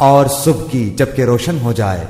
और सुबह की जबकि रोशन हो जाए।